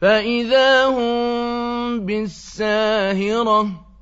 فَإِذَا هُم بِالسَّاهِرَةِ